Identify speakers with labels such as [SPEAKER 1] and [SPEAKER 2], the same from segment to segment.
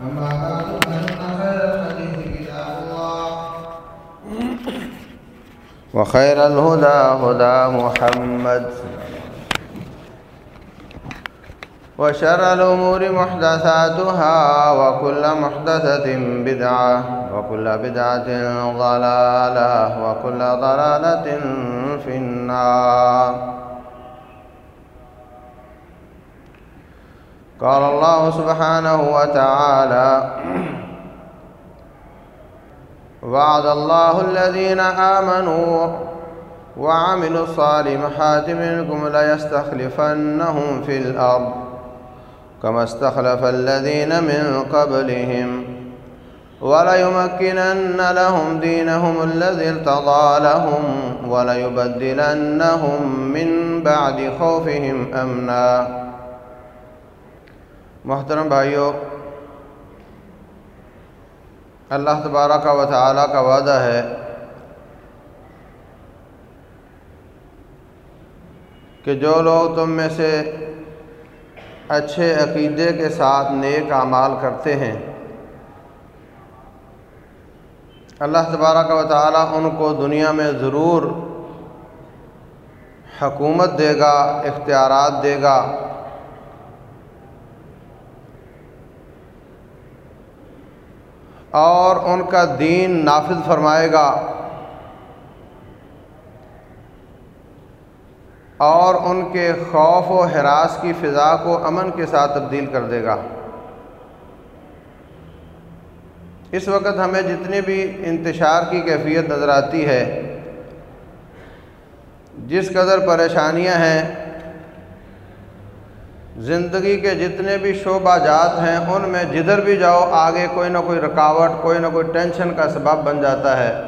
[SPEAKER 1] أما بعد فإن خير الحديث كتاب الله وخير الهدى هدى محمد وشر الأمور محدثاتها وكل محدثة بدعة وكل بدعة ضلالة وكل ضلالة في النار قال الله سبحانه وتعالى وعد الله الذين آمنوا وعملوا الصالحات منكم ليستخلفنهم في الأرض كما استخلف الذين من قبلهم وليمكنن لهم دينهم الذي ارتضى لهم وليبدلنهم من بعد خوفهم أمنا محترم بھائیو، اللہ تبارک و تعالیٰ کا وعدہ ہے کہ جو لوگ تم میں سے اچھے عقیدے کے ساتھ نیک اعمال کرتے ہیں، اللہ تبارک و تعالیٰ ان کو دنیا میں ضرور حکومت دے گا، اختیارات دے گا۔ اور ان کا دین نافذ فرمائے گا اور ان کے خوف و حراس کی فضا کو امن کے ساتھ تبدیل کر دے گا۔ اس وقت ہمیں جتنی بھی انتشار کی کیفیت نظر آتی ہے، جس قدر پریشانیاں ہیں زندگی کے جتنے بھی شعبہ جات ہیں، ان میں جدھر بھی جاؤ، آگے کوئی نہ کوئی رکاوٹ، کوئی نہ کوئی ٹینشن کا سبب بن جاتا ہے۔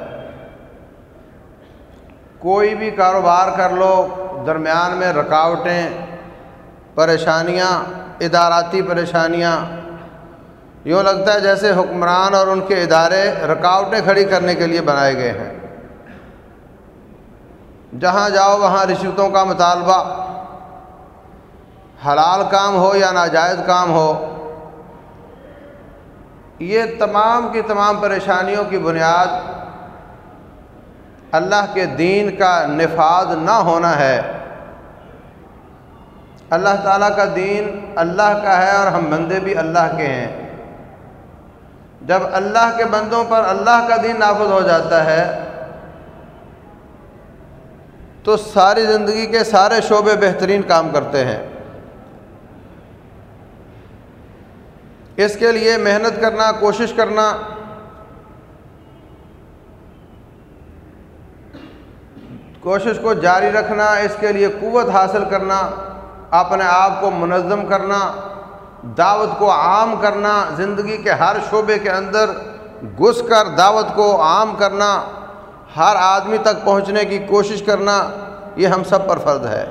[SPEAKER 1] کوئی بھی کاروبار کر لو، درمیان میں رکاوٹیں، پریشانیاں، اداراتی پریشانیاں۔ یوں لگتا ہے جیسے حکمران اور ان کے ادارے رکاوٹیں کھڑی کرنے کے لیے بنائے گئے ہیں۔ جہاں جاؤ، وہاں رشوتوں کا مطالبہ حلال کام ہو یا ناجائز کام ہو، یہ تمام کی تمام پریشانیوں کی بنیاد اللہ کے دین کا نفاذ نہ ہونا ہے۔ اللہ تعالیٰ کا دین اللہ کا ہے اور ہم بندے بھی اللہ کے ہیں۔ جب اللہ کے بندوں پر اللہ کا دین نافذ ہو جاتا ہے، تو ساری زندگی کے سارے شعبے بہترین کام کرتے ہیں۔ اس کے لیے محنت کرنا، کوشش کرنا۔ کوشش کو جاری رکھنا، اس کے لیے قوت حاصل کرنا، اپنے آپ کو منظم کرنا، دعوت کو عام کرنا، زندگی کے ہر شعبے کے اندر گھس کر دعوت کو عام کرنا، ہر آدمی تک پہنچنے کی کوشش کرنا، یہ ہم سب پر فرض ہے۔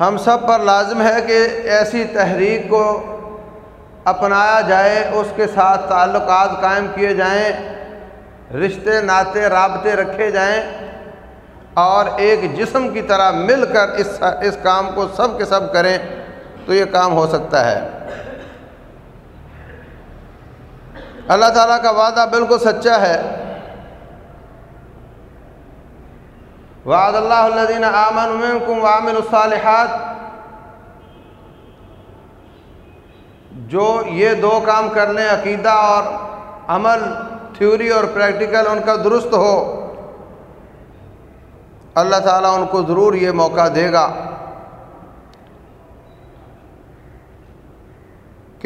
[SPEAKER 1] ہم سب پر لازم ہے کہ ایسی تحریک کو اپنایا جائے، اس کے ساتھ تعلقات قائم کیے جائیں، رشتے ناطے رابطے رکھے جائیں اور ایک جسم کی طرح مل کر اس اس کام کو سب کے سب کریں تو یہ کام ہو سکتا ہے۔ اللہ تعالیٰ کا وعدہ بالکل سچا ہے۔ وعد اللہ الدین آمن منکم وعمل الصالحات۔ جو یہ دو کام کر لیں، عقیدہ اور عمل، تھیوری اور پریکٹیکل، ان کا درست ہو۔ اللہ تعالیٰ ان کو ضرور یہ موقع دے گا۔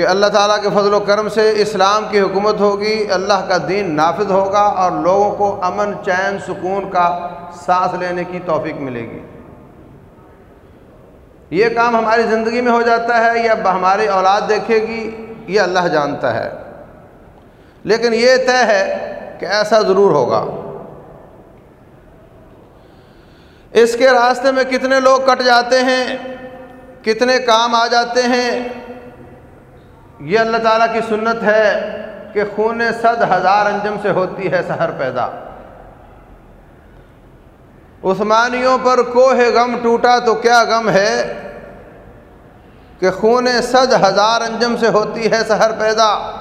[SPEAKER 1] کہ اللہ تعالیٰ کے فضل و کرم سے اسلام کی حکومت ہوگی، اللہ کا دین نافذ ہوگا اور لوگوں کو امن، چین، سکون کا سانس لینے کی توفیق ملے گی۔ یہ کام ہماری زندگی میں ہو جاتا ہے یا ہماری اولاد دیکھے گی، یہ اللہ جانتا ہے۔ لیکن یہ طے ہے کہ ایسا ضرور ہوگا۔ اس کے راستے میں کتنے لوگ کٹ جاتے ہیں، کتنے کام آ جاتے ہیں یہ اللہ تعالیٰ کی سنت ہے کہ خون صد ہزار انجم سے ہوتی ہے سحر پیدا۔ عثمانیوں پر کوہ غم ٹوٹا تو کیا غم ہے کہ خون صد ہزار انجم سے ہوتی ہے سحر پیدا؟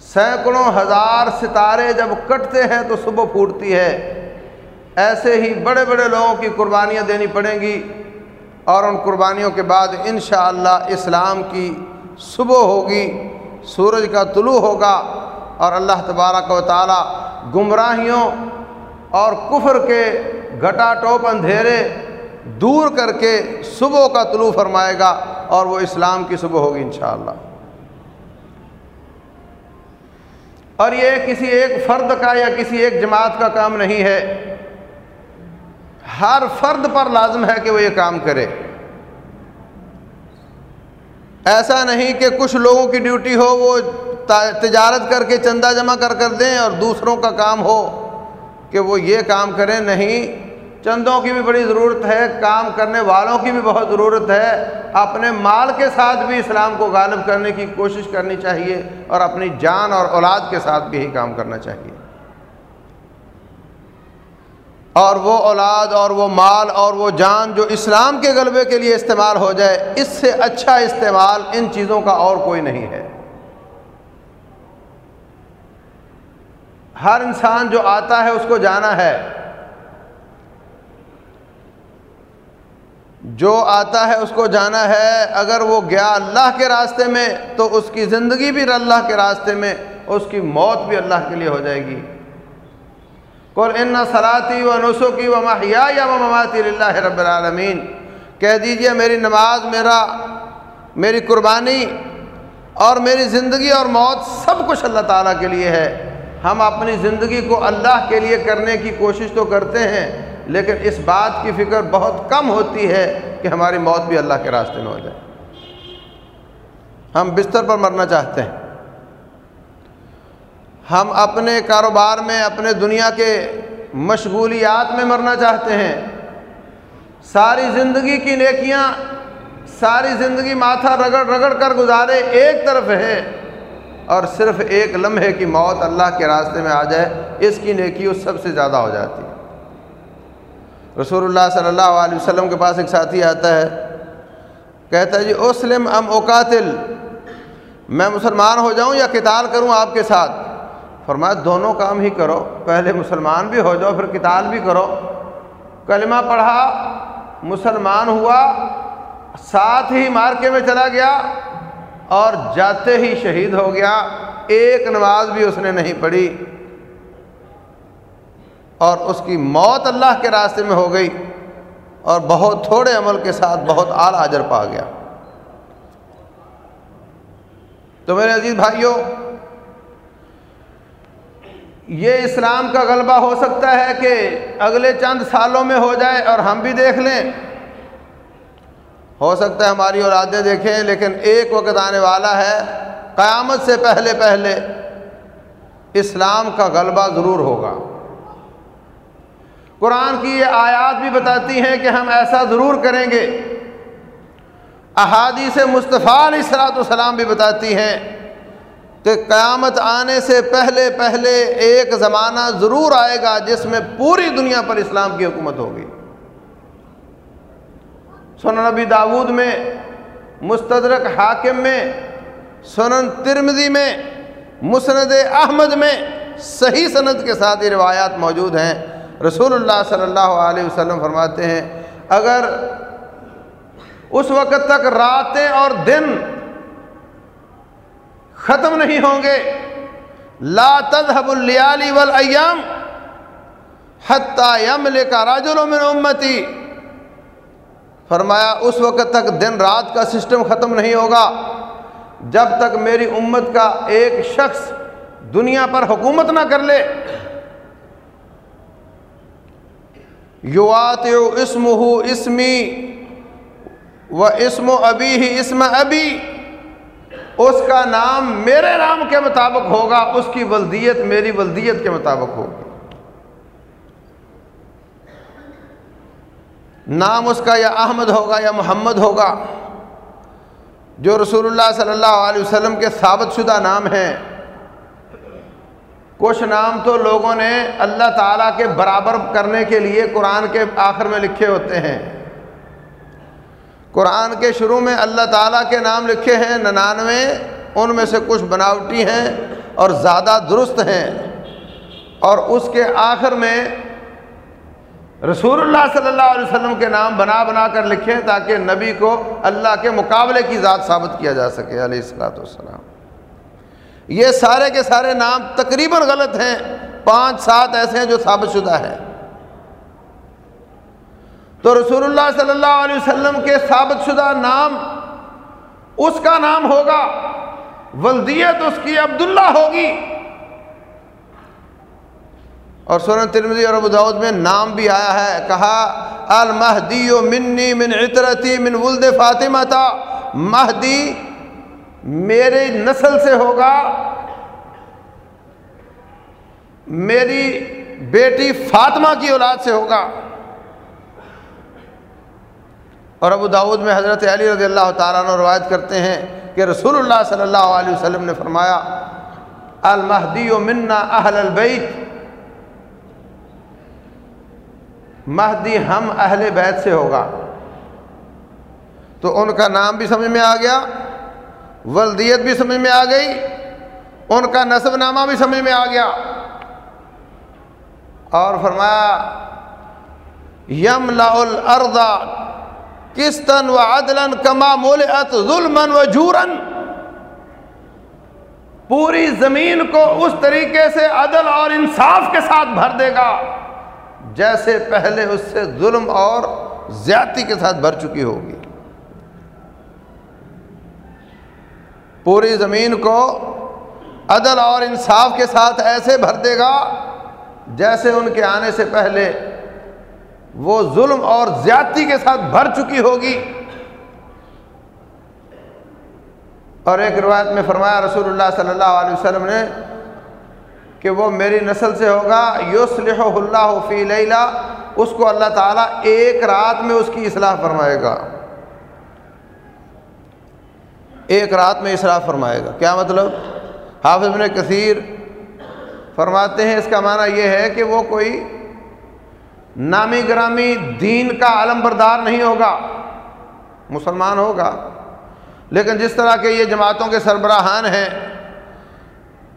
[SPEAKER 1] سینکڑوں ہزار ستارے جب کٹتے ہیں تو صبح پھوٹتی ہے۔ ایسے ہی بڑے بڑے لوگوں کی قربانیاں دینی پڑیں گی اور ان قربانیوں کے بعد انشاءاللہ اللہ اسلام کی صبح ہوگی، سورج کا طلوع ہوگا اور اللہ تبارک و تعالی گمراہیوں اور کفر کے گھٹا ٹوپ اندھیرے دور کر کے صبح کا طلوع فرمائے گا اور وہ اسلام کی صبح ہوگی انشاءاللہ۔ اور یہ کسی ایک فرد کا یا کسی ایک جماعت کا کام نہیں ہے۔ ہر فرد پر لازم ہے کہ وہ یہ کام کرے۔ ایسا نہیں کہ کچھ لوگوں کی ڈیوٹی ہو، وہ تجارت کر کے چندہ جمع کر کر دیں اور دوسروں کا کام ہو کہ وہ یہ کام کریں۔ نہیں، چندوں کی بھی بڑی ضرورت ہے، کام کرنے والوں کی بھی بہت ضرورت ہے۔ اپنے مال کے ساتھ بھی اسلام کو غالب کرنے کی کوشش کرنی چاہیے اور اپنی جان اور اولاد کے ساتھ بھی ہی کام کرنا چاہیے۔ اور وہ اولاد اور وہ مال اور وہ جان جو اسلام کے غلبے کے لیے استعمال ہو جائے، اس سے اچھا استعمال ان چیزوں کا اور کوئی نہیں ہے۔ ہر انسان جو آتا ہے، اس کو جانا ہے۔ جو آتا ہے، اس کو جانا ہے۔ اگر وہ گیا اللہ کے راستے میں، تو اس کی زندگی بھی اللہ کے راستے میں، اس کی موت بھی اللہ کے لیے ہو جائے گی۔ ان صلاطی و نسخی و ماہیا یا و مماتی اللہ رب العالمین کہہ دیجیے میری نماز، میرا، میری قربانی اور میری زندگی اور موت سب کچھ اللہ تعالیٰ کے لیے ہے۔ ہم اپنی زندگی کو اللہ کے لیے کرنے کی کوشش تو کرتے ہیں، لیکن اس بات کی فکر بہت کم ہوتی ہے کہ ہماری موت بھی اللہ کے راستے میں ہو جائے۔ ہم بستر پر مرنا چاہتے ہیں۔ ہم اپنے کاروبار میں، اپنے دنیا کے مشغولیات میں مرنا چاہتے ہیں۔ ساری زندگی کی نیکیاں، ساری زندگی ماتھا رگڑ رگڑ کر گزارے ایک طرف ہے اور صرف ایک لمحے کی موت اللہ کے راستے میں آ جائے، اس کی نیکی اس سب سے زیادہ ہو جاتی۔ ہے رسول اللہ صلی اللہ علیہ وسلم کے پاس ایک ساتھی آتا ہے، کہتا ہے جی اسلم ام اوقاتل میں مسلمان ہو جاؤں یا کتال کروں آپ کے ساتھ؟ فرمایا دونوں کام ہی کرو، پہلے مسلمان بھی ہو جاؤ، پھر کتال بھی کرو۔ کلمہ پڑھا، مسلمان ہوا، ساتھ ہی مارکے میں چلا گیا اور جاتے ہی شہید ہو گیا۔ ایک نماز بھی اس نے نہیں پڑھی۔ اور اس کی موت اللہ کے راستے میں ہو گئی اور بہت تھوڑے عمل کے ساتھ بہت اعلیٰ اجر پا گیا۔ تو میرے عزیز بھائیوں یہ اسلام کا غلبہ ہو سکتا ہے کہ اگلے چند سالوں میں ہو جائے اور ہم بھی دیکھ لیں۔ ہو سکتا ہے ہماری اولادیں دیکھیں، لیکن ایک وقت آنے والا ہے، قیامت سے پہلے پہلے اسلام کا غلبہ ضرور ہوگا۔ قرآن کی یہ آیات بھی بتاتی ہیں کہ ہم ایسا ضرور کریں گے۔ احادیث مصطفیٰ علیہ السلاۃ والسلام بھی بتاتی ہیں کہ قیامت آنے سے پہلے پہلے ایک زمانہ ضرور آئے گا جس میں پوری دنیا پر اسلام کی حکومت ہوگی۔ سنن نبی داود میں، مستدرک حاکم میں، سنن ترمزی میں، مسند احمد میں صحیح سند کے ساتھ یہ روایات موجود ہیں۔ رسول اللہ صلی اللہ علیہ وسلم فرماتے ہیں، اگر اس وقت تک راتیں اور دن ختم نہیں ہوں گے۔ لا تذهب اللیالی والایام حتی یملک رجل من امتی۔ فرمایا، اس وقت تک دن رات کا سسٹم ختم نہیں ہوگا۔ جب تک میری امت کا ایک شخص دنیا پر حکومت نہ کر لے۔ یوات اسم ہو اسمی و اسم ابی ہی اسم ابی۔ اس کا نام میرے نام کے مطابق ہوگا، اس کی ولدیت میری ولدیت کے مطابق ہوگی۔ نام اس کا یا احمد ہوگا یا محمد ہوگا، جو رسول اللہ صلی اللہ علیہ وسلم کے ثابت شدہ نام ہیں کچھ نام تو لوگوں نے اللہ تعالیٰ کے برابر کرنے کے لیے قرآن کے آخر میں لکھے ہوتے ہیں۔ قرآن کے شروع میں اللہ تعالیٰ کے نام لکھے ہیں، ننانوے، ان میں سے کچھ بناوٹی ہیں اور زیادہ درست ہیں۔ اور اس کے آخر میں رسول اللہ صلی اللہ علیہ وسلم کے نام بنا بنا کر لکھیں تاکہ نبی کو اللہ کے مقابلے کی ذات ثابت کیا جا سکے، علیہ السلاۃ والسلام۔ یہ سارے کے سارے نام تقریباً غلط ہیں، پانچ، سات ایسے ہیں جو ثابت شدہ ہیں۔ تو رسول اللہ صلی اللہ علیہ وسلم کے ثابت شدہ نام اس کا نام ہوگا، ولدیت اس کی عبداللہ ہوگی۔ اور سورن ترمزی اور ابو داود میں نام بھی آیا ہے، کہا المہدی و منی من عطرتی من ولد فاطمہ تھا مہدی میری نسل سے ہوگا، میری بیٹی فاطمہ کی اولاد سے ہوگا۔ اور ابو داود میں حضرت علی رضی اللہ تعالیٰ عنہ روایت کرتے ہیں کہ رسول اللہ صلی اللہ علیہ وسلم نے فرمایا، المہدی و منا اہل البیت. مہدی ہم اہل بیت سے ہوگا۔ تو ان کا نام بھی سمجھ میں آ گیا، ولدیت بھی سمجھ میں آ گئی، ان کا نصب نامہ بھی سمجھ میں آ گیا۔ اور فرمایا یم لا کستن و عدلن کما مولت ظلم و جورن پوری زمین کو اس طریقے سے عدل اور انصاف کے ساتھ بھر دے گا جیسے پہلے اس سے ظلم اور زیادتی کے ساتھ بھر چکی ہوگی۔ پوری زمین کو عدل اور انصاف کے ساتھ ایسے بھر دے گا جیسے ان کے آنے سے پہلے وہ ظلم اور زیادتی کے ساتھ بھر چکی ہوگی۔ اور ایک روایت میں فرمایا رسول اللہ صلی اللہ علیہ وسلم نے کہ وہ میری نسل سے ہوگا یوسلح اللہ فی لیلہ، اس کو اللہ تعالیٰ ایک رات میں اس کی اصلاح فرمائے گا۔ ایک رات میں اصلاح فرمائے گا۔ کیا مطلب؟ حافظ بن کثیر فرماتے ہیں، اس کا معنی یہ ہے کہ وہ کوئی نامی گرامی دین کا علم بردار نہیں ہوگا۔ مسلمان ہوگا۔ لیکن جس طرح کے یہ جماعتوں کے سربراہان ہیں،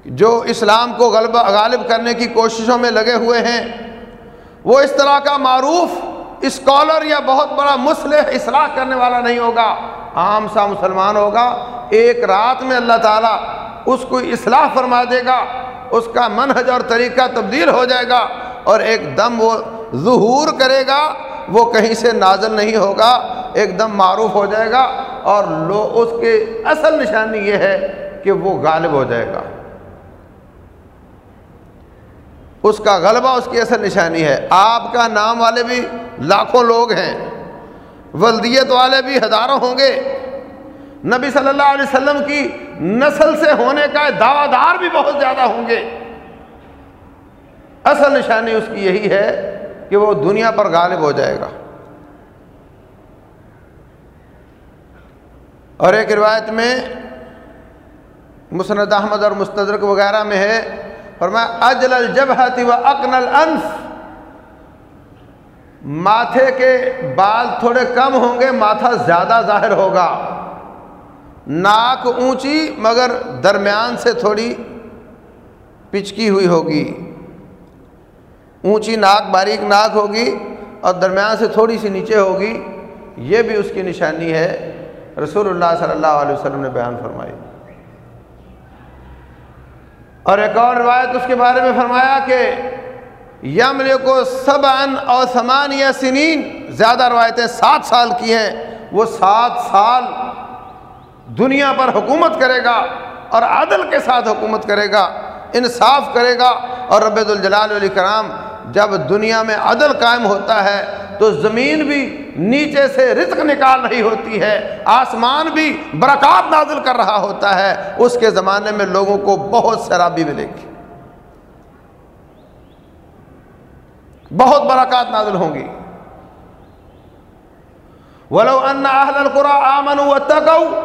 [SPEAKER 1] جو اسلام کو غلبہ غالب کرنے کی کوششوں میں لگے ہوئے ہیں، وہ اس طرح کا معروف اسکالر یا بہت بڑا مسلح اصلاح کرنے والا نہیں ہوگا۔ عام سا مسلمان ہوگا۔ ایک رات میں اللہ تعالیٰ اس کو اصلاح فرما دے گا، اس کا منحج اور طریقہ تبدیل ہو جائے گا اور ایک دم وہ ظہور کرے گا، وہ کہیں سے نازل نہیں ہوگا، ایک دم معروف ہو جائے گا اور لو، اس کے اصل نشانی یہ ہے کہ وہ غالب ہو جائے گا۔ اس کا غلبہ، اس کی اصل نشانی ہے۔ آپ کا نام والے بھی لاکھوں لوگ ہیں، ولدیت والے بھی ہزاروں ہوں گے۔ نبی صلی اللہ علیہ وسلم کی نسل سے ہونے کا دعوی دار بھی بہت زیادہ ہوں گے۔ اصل نشانی اس کی یہی ہے کہ وہ دنیا پر غالب ہو جائے گا۔ اور ایک روایت میں مسند احمد اور مستدرک وغیرہ میں ہے، فرمایا، اجل الجبہت و اقن الانف۔ ماتھے کے بال تھوڑے کم ہوں گے، ماتھا زیادہ ظاہر ہوگا۔ ناک اونچی، مگر درمیان سے تھوڑی پچکی ہوئی ہوگی۔ اونچی ناک، باریک ناک ہوگی اور درمیان سے تھوڑی سی نیچے ہوگی، یہ بھی اس کی نشانی ہے۔ رسول اللہ صلی اللہ علیہ وسلم نے بیان فرمائی۔ اور ایک اور روایت اس کے بارے میں فرمایا کہ یم کو سب ان اور سمان یا سنین، زیادہ روایتیں سات سال کی ہیں، وہ سات سال دنیا پر حکومت کرے گا اور عدل کے ساتھ حکومت کرے گا۔ انصاف کرے گا اور رب الجلال علیہ کرام جب دنیا میں عدل قائم ہوتا ہے تو زمین بھی نیچے سے رزق نکال رہی ہوتی ہے، آسمان بھی برکات نازل کر رہا ہوتا ہے۔ اس کے زمانے میں لوگوں کو بہت شرابی ملے گی۔ بہت برکات نازل ہوں گی۔ ولو ان اہل القرى آمنوا واتقوا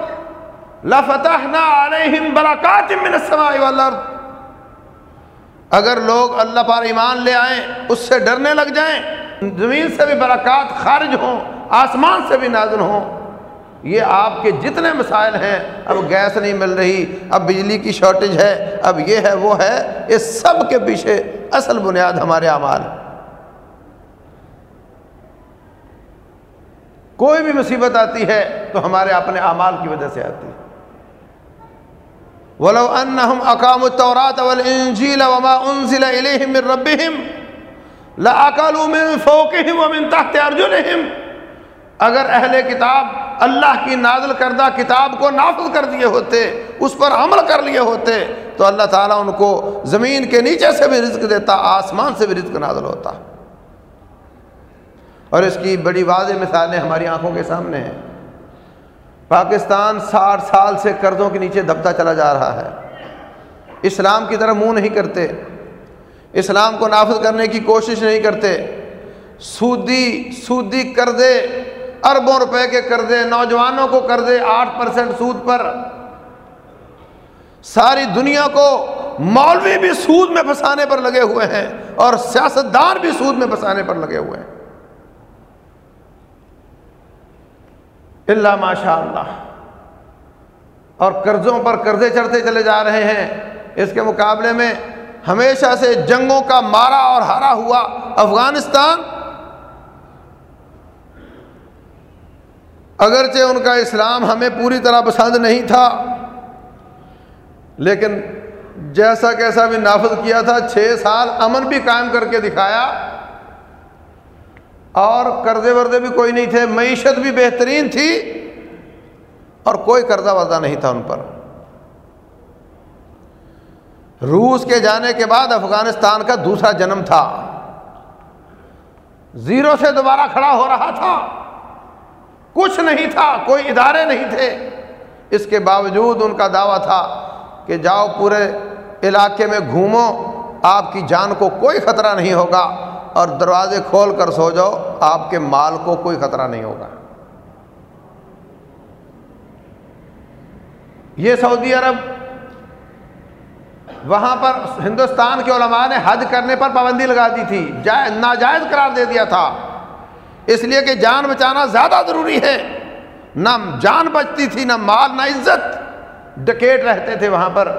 [SPEAKER 1] لفتحنا عليهم برکات من السماء والارض۔ اگر لوگ اللہ پر ایمان لے آئیں، اس سے ڈرنے لگ جائیں، زمین سے بھی برکات خارج ہوں، آسمان سے بھی نازل ہوں، یہ آپ کے جتنے مسائل ہیں، اب گیس نہیں مل رہی، اب بجلی کی شارٹیج ہے، اب یہ ہے، وہ ہے، اس سب کے پیچھے اصل بنیاد ہمارے اعمال کوئی بھی مصیبت آتی ہے تو ہمارے اپنے اعمال کی وجہ سے آتی ہے۔ ولو انہم اقام التورات والانجیل وما انزل الیہم من ربہم لأکلوا من فوقہم ومن تحت ارجلہم اگر اہل کتاب اللہ کی نازل کردہ کتاب کو نافذ کر دیے ہوتے، اس پر عمل کر لیے ہوتے، تو اللہ تعالیٰ ان کو زمین کے نیچے سے بھی رزق دیتا، آسمان سے بھی رزق نازل ہوتا۔ اور اس کی بڑی واضح مثالیں ہماری آنکھوں کے سامنے ہیں۔ پاکستان ساٹھ سال سے قرضوں کے نیچے دبتا چلا جا رہا ہے۔ اسلام کی طرف منہ نہیں کرتے۔ اسلام کو نافذ کرنے کی کوشش نہیں کرتے۔ سودی سودی قرضے، اربوں روپے کے قرضے، نوجوانوں کو قرضے آٹھ پرسنٹ سود پر۔ ساری دنیا کو مولوی بھی سود میں پھنسانے پر لگے ہوئے ہیں اور سیاستدان بھی سود میں پھنسانے پر لگے ہوئے ہیں۔ اللہ ماشاء اللہ اور قرضوں پر قرضے چڑھتے چلے جا رہے ہیں۔ اس کے مقابلے میں ہمیشہ سے جنگوں کا مارا اور ہارا ہوا افغانستان۔ اگرچہ ان کا اسلام ہمیں پوری طرح پسند نہیں تھا، لیکن جیسا کیسا بھی نافذ کیا تھا، چھ سال امن بھی قائم کر کے دکھایا۔ اور قرضے ورضے بھی کوئی نہیں تھے، معیشت بھی بہترین تھی اور کوئی قرضہ وردہ نہیں تھا ان پر۔ روس کے جانے کے بعد افغانستان کا دوسرا جنم تھا۔ زیرو سے دوبارہ کھڑا ہو رہا تھا۔ کچھ نہیں تھا، کوئی ادارے نہیں تھے۔ اس کے باوجود ان کا دعویٰ تھا کہ جاؤ پورے علاقے میں گھومو، آپ کی جان کو کوئی خطرہ نہیں ہوگا۔ اور دروازے کھول کر سو جاؤ، آپ کے مال کو کوئی خطرہ نہیں ہوگا۔ یہ سعودی عرب وہاں پر ہندوستان کے علماء نے حج کرنے پر پابندی لگا دی تھی۔ ناجائز قرار دے دیا تھا۔ اس لیے کہ جان بچانا زیادہ ضروری ہے۔ نہ جان بچتی تھی، نہ مال، نہ عزت۔ ڈکیٹ رہتے تھے وہاں پر۔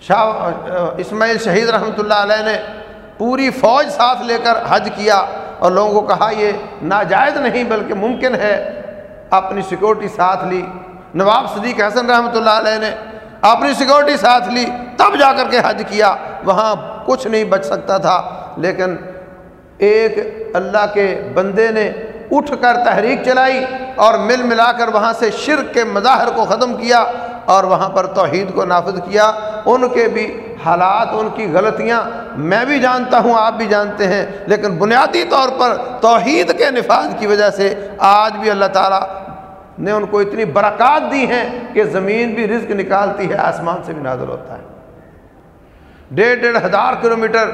[SPEAKER 1] شاہ، اسماعیل شہید رحمۃ اللہ علیہ نے پوری فوج ساتھ لے کر حج کیا اور لوگوں کو کہا یہ ناجائز نہیں بلکہ ممکن ہے اپنی سیکورٹی ساتھ لی۔ نواب صدیق حسن رحمۃ اللہ علیہ نے اپنی سیکورٹی ساتھ لی، تب جا کر کے حج کیا۔ وہاں کچھ نہیں بچ سکتا تھا، لیکن ایک اللہ کے بندے نے اٹھ کر تحریک چلائی اور مل ملا کر وہاں سے شرک کے مظاہر کو ختم کیا اور وہاں پر توحید کو نافذ کیا۔ ان کے بھی حالات ان کی غلطیاں میں بھی جانتا ہوں، آپ بھی جانتے ہیں، لیکن بنیادی طور پر توحید کے نفاذ کی وجہ سے آج بھی اللہ تعالیٰ نے ان کو اتنی برکات دی ہیں کہ زمین بھی رزق نکالتی ہے، آسمان سے بھی نازل ہوتا ہے۔ ڈیڑھ ڈیڑھ ہزار کلو میٹر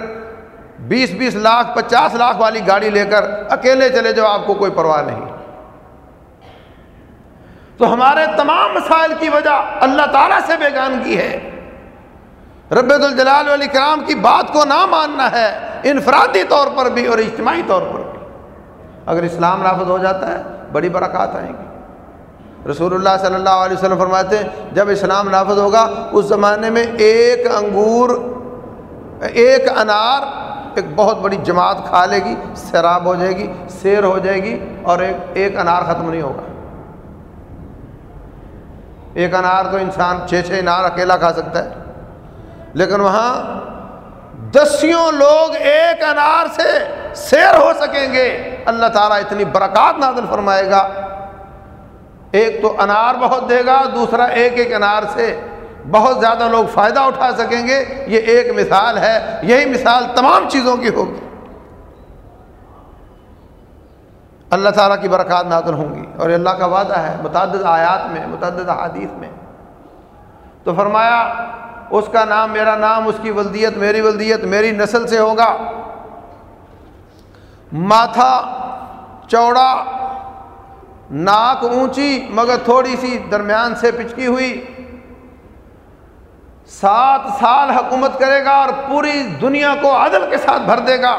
[SPEAKER 1] بیس بیس لاکھ، پچاس لاکھ والی گاڑی لے کر اکیلے چلے جاؤ، آپ کو کوئی پرواہ نہیں۔ تو ہمارے تمام مسائل کی وجہ اللہ تعالیٰ سے بیگانگی ہے۔ رب الجلال علی کرام کی بات کو نہ ماننا ہے، انفرادی طور پر بھی اور اجتماعی طور پر بھی۔ اگر اسلام نافذ ہو جاتا ہے، بڑی برکات آئیں گی۔ رسول اللہ صلی اللہ علیہ وسلم فرماتے ہیں، جب اسلام نافذ ہوگا، اس زمانے میں ایک انگور، ایک انار ایک بہت بڑی جماعت کھا لے گی، سیراب ہو جائے گی، سیر ہو جائے گی اور ایک ایک انار ختم نہیں ہوگا۔ ایک انار تو انسان چھ چھ انار اکیلا کھا سکتا ہے۔ لیکن وہاں دسیوں لوگ ایک انار سے سیر ہو سکیں گے۔ اللہ تعالیٰ اتنی برکات نازل فرمائے گا۔ ایک تو انار بہت دے گا، دوسرا ایک ایک انار سے بہت زیادہ لوگ فائدہ اٹھا سکیں گے۔ یہ ایک مثال ہے، یہی مثال تمام چیزوں کی ہوگی۔ اللہ تعالیٰ کی برکات نازل ہوں گی۔ اور اللہ کا وعدہ ہے، متعدد آیات میں، متعدد حادیث میں۔ تو فرمایا اس کا نام میرا نام، اس کی ولدیت میری ولدیت، میری نسل سے ہوگا۔ ماتھا، چوڑا، ناک اونچی، مگر تھوڑی سی درمیان سے پچکی ہوئی۔ سات سال حکومت کرے گا اور پوری دنیا کو عدل کے ساتھ بھر دے گا۔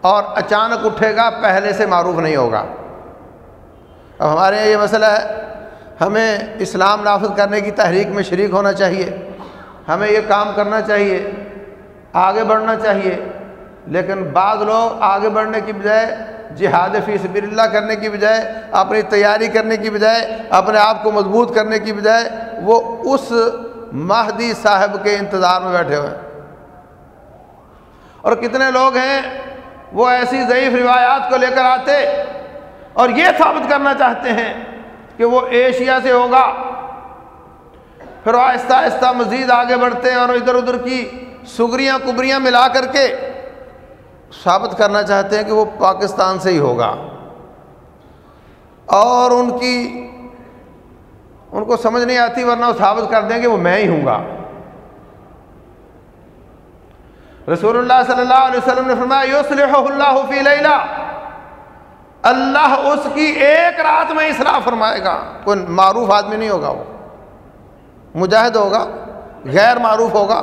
[SPEAKER 1] اور اچانک اٹھے گا، پہلے سے معروف نہیں ہوگا۔ اب ہمارے یہاں یہ مسئلہ ہے، ہمیں اسلام نافذ کرنے کی تحریک میں شریک ہونا چاہیے۔ ہمیں یہ کام کرنا چاہیے، آگے بڑھنا چاہیے۔ لیکن بعض لوگ آگے بڑھنے کی بجائے جہاد فی سبیل اللہ کرنے کی بجائے، اپنی تیاری کرنے کی بجائے، اپنے آپ کو مضبوط کرنے کی بجائے وہ اس مہدی صاحب کے انتظار میں بیٹھے ہوئے ہیں۔ اور کتنے لوگ ہیں وہ ایسی ضعیف روایات کو لے کر آتے اور یہ ثابت کرنا چاہتے ہیں کہ وہ ایشیا سے ہوگا۔ پھر وہ آہستہ آہستہ مزید آگے بڑھتے ہیں اور ادھر ادھر کی سگریاں کبریاں ملا کر کے ثابت کرنا چاہتے ہیں کہ وہ پاکستان سے ہی ہوگا۔ اور ان کی ان کو سمجھ نہیں آتی ورنہ وہ ثابت کر دیں کہ وہ میں ہی ہوں گا۔ رسول اللہ صلی اللہ علیہ وسلم نے فرمایا یوسلح اللہ فی لیلہ۔ اللہ اس کی ایک رات میں اصلاح فرمائے گا۔ کوئی معروف آدمی نہیں ہوگا وہ۔ مجاہد ہوگا، غیر معروف ہوگا،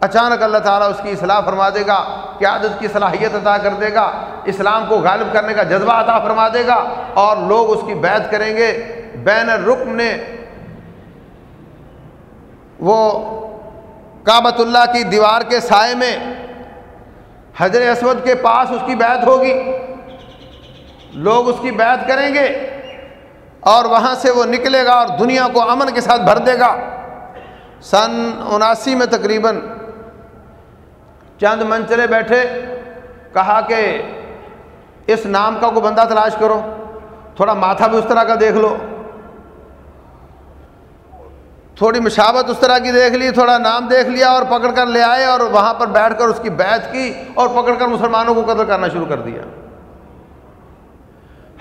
[SPEAKER 1] اچانک اللہ تعالیٰ اس کی اصلاح فرما دے گا، قیادت کی صلاحیت عطا کر دے گا، اسلام کو غالب کرنے کا جذبہ عطا فرما دے گا اور لوگ اس کی بیعت کریں گے۔ بین الرکن نے وہ کعبۃ اللہ کی دیوار کے سائے میں حضر اسود کے پاس اس کی بیعت ہوگی۔ لوگ اس کی بیعت کریں گے۔ اور وہاں سے وہ نکلے گا اور دنیا کو امن کے ساتھ بھر دے گا۔ سن اناسی میں تقریباً چند منچرے بیٹھے، کہا کہ اس نام کا کوئی بندہ تلاش کرو، تھوڑا ماتھا بھی اس طرح کا دیکھ لو۔ تھوڑی مشابت اس طرح کی دیکھ لی، تھوڑا نام دیکھ لیا اور پکڑ کر لے آئے اور وہاں پر بیٹھ کر اس کی بیعت کی اور پکڑ کر مسلمانوں کو قتل کرنا شروع کر دیا۔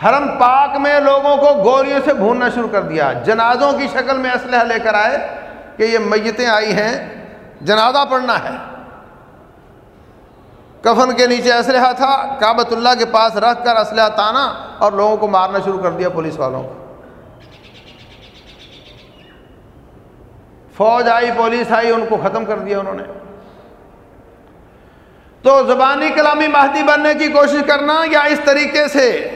[SPEAKER 1] حرم پاک میں لوگوں کو گولیوں سے بھوننا شروع کر دیا۔ جنازوں کی شکل میں اسلحہ لے کر آئے کہ یہ میتیں آئی ہیں، جنازہ پڑھنا ہے۔ کفن کے نیچے اسلحہ تھا کابت اللہ کے پاس رکھ کر اسلحہ تانا اور لوگوں کو مارنا شروع کر دیا پولیس والوں کو۔ فوج آئی، پولیس آئی، ان کو ختم کر دیا انہوں نے۔ تو زبانی کلامی مہدی بننے کی کوشش کرنا یا اس طریقے سے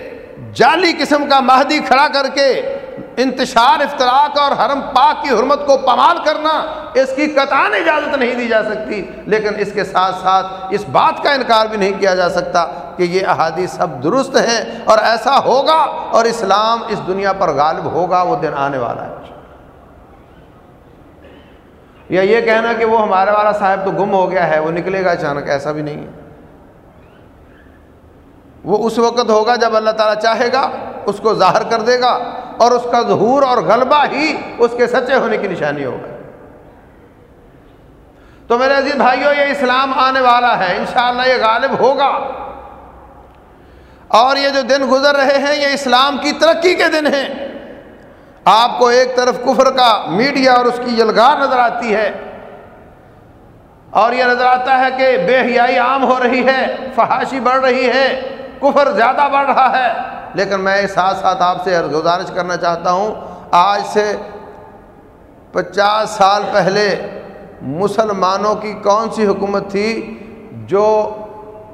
[SPEAKER 1] جعلی قسم کا مہدی کھڑا کر کے انتشار افتراق اور حرم پاک کی حرمت کو پمال کرنا، اس کی قطعان اجازت نہیں دی جا سکتی۔ لیکن اس کے ساتھ ساتھ اس بات کا انکار بھی نہیں کیا جا سکتا کہ یہ احادیث سب درست ہیں اور ایسا ہوگا اور اسلام اس دنیا پر غالب ہوگا، وہ دن آنے والا ہے۔ یا یہ کہنا کہ وہ ہمارے والا صاحب تو گم ہو گیا ہے، وہ نکلے گا اچانک، ایسا بھی نہیں ہے۔ وہ اس وقت ہوگا جب اللہ تعالیٰ چاہے گا، اس کو ظاہر کر دے گا اور اس کا ظہور اور غلبہ ہی اس کے سچے ہونے کی نشانی ہوگا۔ تو میرے عزیز بھائیوں یہ اسلام آنے والا ہے، انشاءاللہ یہ غالب ہوگا۔ اور یہ جو دن گزر رہے ہیں، یہ اسلام کی ترقی کے دن ہیں۔ آپ کو ایک طرف کفر کا میڈیا اور اس کی یلغار نظر آتی ہے، اور یہ نظر آتا ہے کہ بے حیائی عام ہو رہی ہے، فحاشی بڑھ رہی ہے۔ کفر زیادہ بڑھ رہا ہے۔ لیکن میں ساتھ ساتھ آپ سے گزارش کرنا چاہتا ہوں، آج سے پچاس سال پہلے مسلمانوں کی کون سی حکومت تھی جو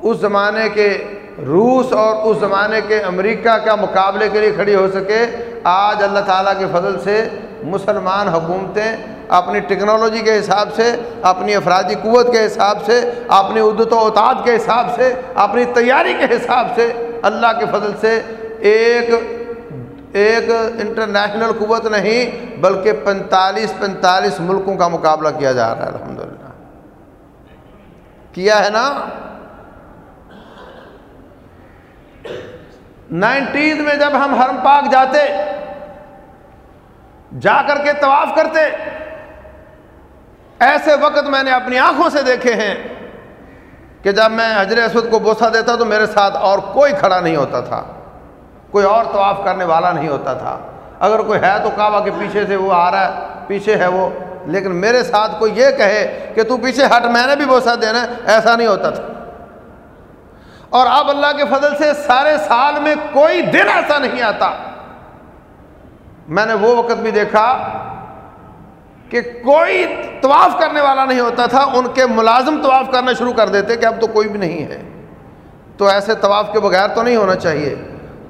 [SPEAKER 1] اس زمانے کے روس اور اس زمانے کے امریکہ کا مقابلے کے لیے کھڑی ہو سکے؟ آج اللہ تعالیٰ کے فضل سے مسلمان حکومتیں اپنی ٹیکنالوجی کے حساب سے، اپنی افرادی قوت کے حساب سے، اپنی عدت و اطاعت کے حساب سے، اپنی تیاری کے حساب سے اللہ کے فضل سے ایک ایک انٹرنیشنل قوت نہیں، بلکہ پینتالیس پینتالیس ملکوں کا مقابلہ کیا جا رہا ہے، الحمدللہ۔ کیا ہے نا؟ نائنٹیز میں جب ہم حرم پاک جاتے، جا کر کے طواف کرتے، ایسے وقت میں نے اپنی آنکھوں سے دیکھے ہیں کہ جب میں حجر اسود کو بوسا دیتا تو میرے ساتھ اور کوئی کھڑا نہیں ہوتا تھا، کوئی اور طواف کرنے والا نہیں ہوتا تھا۔ اگر کوئی ہے تو کعبہ کے پیچھے سے وہ آ رہا ہے، پیچھے ہے وہ، لیکن میرے ساتھ کوئی یہ کہے کہ تو پیچھے ہٹ، میں نے بھی بوسا دینا ایسا نہیں ہوتا تھا۔ اور اب اللہ کے فضل سے سارے سال میں کوئی دن ایسا نہیں آتا۔ میں نے وہ وقت بھی دیکھا کہ کوئی طواف کرنے والا نہیں ہوتا تھا، ان کے ملازم طواف کرنا شروع کر دیتے کہ اب تو کوئی بھی نہیں ہے۔ تو ایسے طواف کے بغیر تو نہیں ہونا چاہیے۔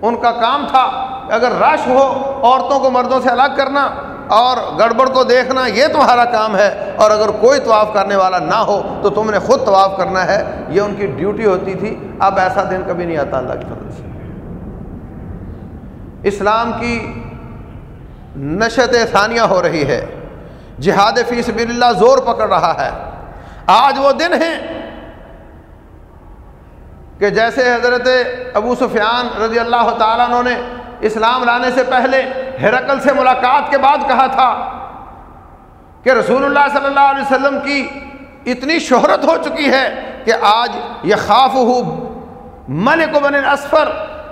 [SPEAKER 1] ان کا کام تھا اگر رش ہو، عورتوں کو مردوں سے الگ کرنا۔ اور گڑبڑ کو دیکھنا یہ تمہارا کام ہے اور اگر کوئی طواف کرنے والا نہ ہو تو تم نے خود طواف کرنا ہے۔ یہ ان کی ڈیوٹی ہوتی تھی۔ اب ایسا دن کبھی نہیں آتا اللہ کی فضل سے۔ اسلام کی نشت ثانیہ ہو رہی ہے۔ جہاد فی سبیل اللہ زور پکڑ رہا ہے۔ آج وہ دن ہیں کہ جیسے حضرت ابو سفیان رضی اللہ تعالیٰ نے اسلام لانے سے پہلے ہرکل سے ملاقات کے بعد کہا تھا کہ رسول اللہ صلی اللہ علیہ وسلم کی اتنی شہرت ہو چکی ہے کہ آج یہ خاف ہو ملک بن اسفر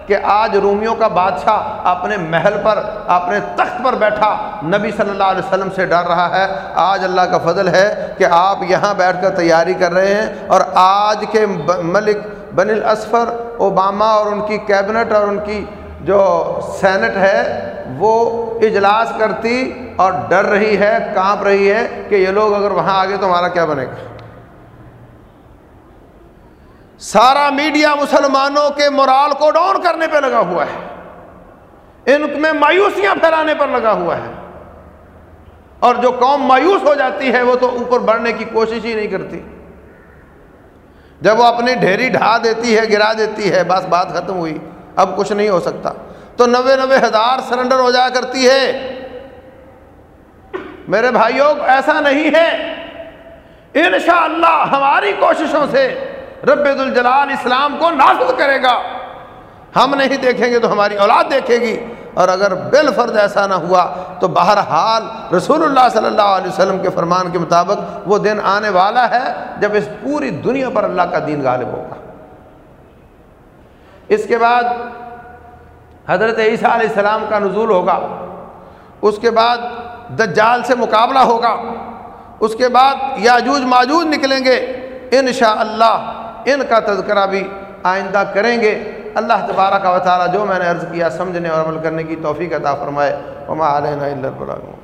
[SPEAKER 1] کہ آج رومیوں کا بادشاہ اپنے محل پر، اپنے تخت پر بیٹھا، نبی صلی اللہ علیہ وسلم سے ڈر رہا ہے۔ آج اللہ کا فضل ہے کہ آپ یہاں بیٹھ کر تیاری کر رہے ہیں اور آج کے ملک بن الاسفر، اوباما اور ان کی کیبنٹ اور ان کی جو سینٹ ہے، وہ اجلاس کرتی اور ڈر رہی ہے، کانپ رہی ہے کہ یہ لوگ اگر وہاں آگے تو ہمارا کیا بنے گا؟ سارا میڈیا مسلمانوں کے مرال کو ڈاؤن کرنے پہ لگا ہوا ہے۔ ان میں مایوسیاں پھیلانے پر لگا ہوا ہے۔ اور جو قوم مایوس ہو جاتی ہے، وہ تو اوپر بڑھنے کی کوشش ہی نہیں کرتی۔ جب وہ اپنی ڈھیری ڈھا دیتی ہے، گرا دیتی ہے، بس بات ختم ہوئی۔ اب کچھ نہیں ہو سکتا۔ تو نوے نوے ہزار سرنڈر ہو جایا کرتی ہے۔ میرے بھائیوں، ایسا نہیں ہے۔ انشاءاللہ ہماری کوششوں سے رب الجلال اسلام کو نافذ کرے گا۔ ہم نہیں دیکھیں گے تو ہماری اولاد دیکھے گی۔ اور اگر بال فرض ایسا نہ ہوا تو بہرحال رسول اللہ صلی اللہ علیہ وسلم کے فرمان کے مطابق وہ دن آنے والا ہے جب اس پوری دنیا پر اللہ کا دین غالب ہوگا۔ اس کے بعد حضرت عیسیٰ علیہ السلام کا نزول ہوگا، اس کے بعد دجال سے مقابلہ ہوگا، اس کے بعد یاجوج ماجوج نکلیں گے، انشاءاللہ اللہ ان کا تذکرہ بھی آئندہ کریں گے۔ اللہ تبارہ کا وطالعہ جو میں نے عرض کیا، سمجھنے اور عمل کرنے کی توفیق عطا فرمائے۔ وما علینا اللہ